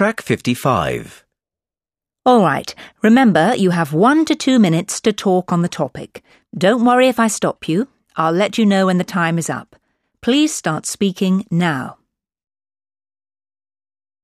Track 55. All right, remember you have one to two minutes to talk on the topic. Don't worry if I stop you. I'll let you know when the time is up. Please start speaking now.